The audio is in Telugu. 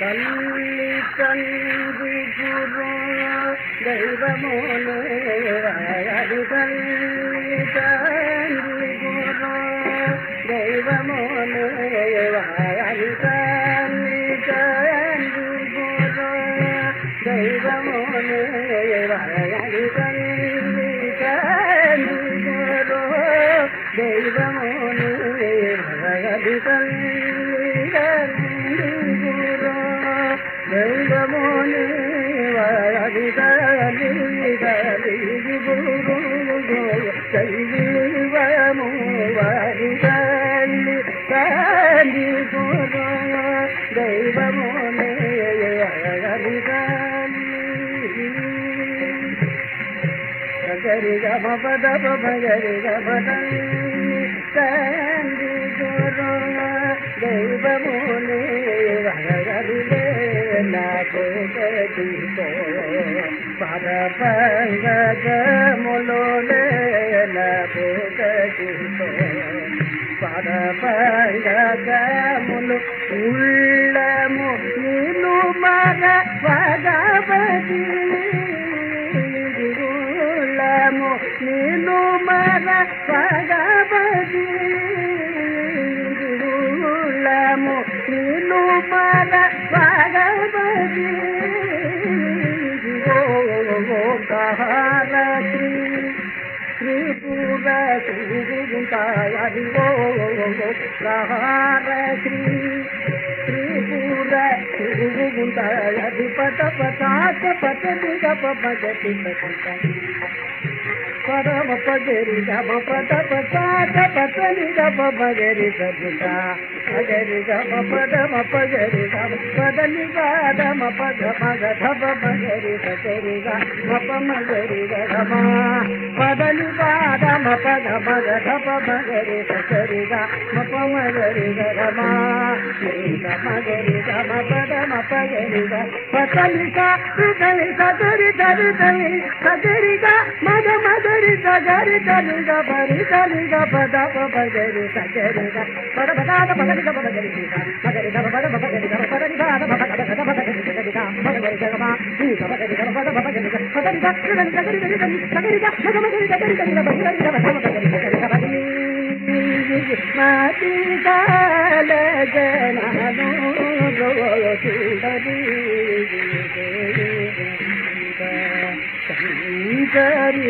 తల్లి తండ్రి గురు దైవమోనే వారి తల్లి తండ్రి గురు దైవమోనే వారి తల్లి తండ్రి గురు దైవమోనే వారి తల్లి తండ్రి గురు దైవమోనే వారి తల్లి తండ్రి గురు దైవము వారి తల్లి తండ్రి గురు దైవమోనే వారి తల్లి గరి గమ పద గరి గమ తండ్రి గురు దైవముని వరగరిలే నాకు కటితో పద పంగములోనే పద పంగములు మగ భగవతి గుళ్ళము నీను మగ భగవతి త్రిపుర సుగుంతాయది ఓంకారశ్రీ త్రిపుర సుగుంతాయది పట పటాక పట దిగ పగతి పరమ పగరి గమ పట పటాక పట నిగ పగరి సగుట పగరి గమ పదమ పగరి గమ పదని గాదమ పద మగ ధప పగరి సగరి మప మగరి గమ పదని గాదమ పద మగ ధప మగరి సగరి మప మగరి గమ మగరి గమ పదమ పగరి గ హృదయ గ మగ మగరి సగరి గ పరి గ పద పగరి సగరి గ పద పద పగరి గ పగరి గ పద పగరి గ పగరి గ పగరి గ ఈ పద పగరి గ గ సగరి సగరి గ మగ మగరి సగరి గ గ పద పగరి గ పగరి మాతి కాల ಕರಿ